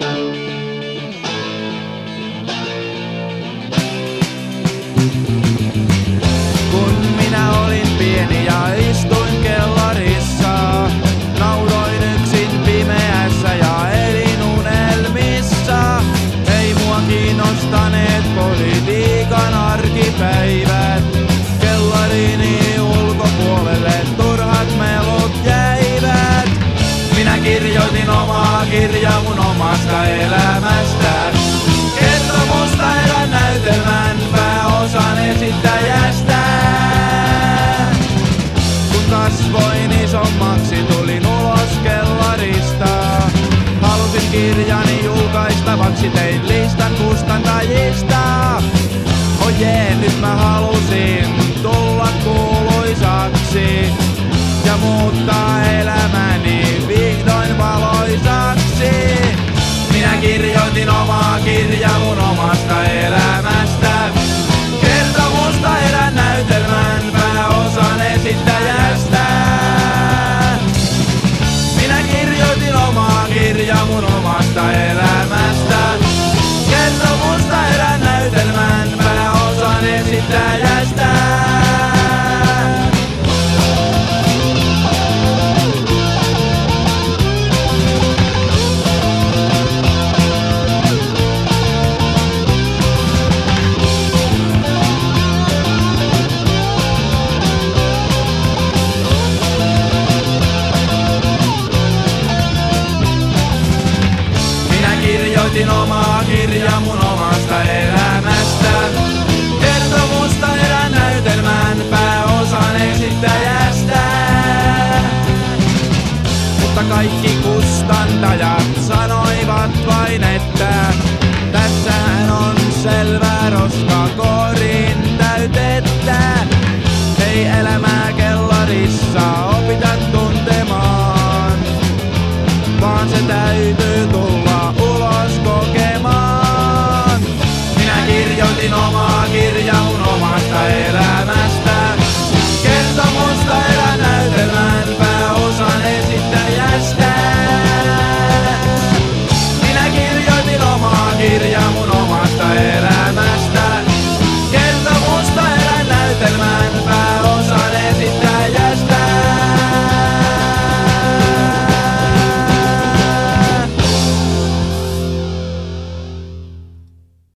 Kun minä olin pieni ja istuin kellarissa, nauroin yksin pimeässä ja elin unelmissa. Ei mua kiinnostaneet politiikan arkipäivät, kellarini ulkopuolelle turhat melot jäivät. Minä kirjoitin omaa kirjaa mun omasta elämästä. Kertomusta erään näytelmän pääosan esittäjästä. Kun kasvoin isommaksi tulin ulos kellarista. Halusin kirjani julkaistavaksi, tein listan kustantajista. Oh jee, nyt mä halusin tulla kuuluisaksi ja muuttaa elämäni kirjoitin omaa kirjaa mun omasta elämästä. Kertomusta erään näytelmän pääosan esittäjästä. Mutta kaikki kustantajat sanoivat vain, että caer.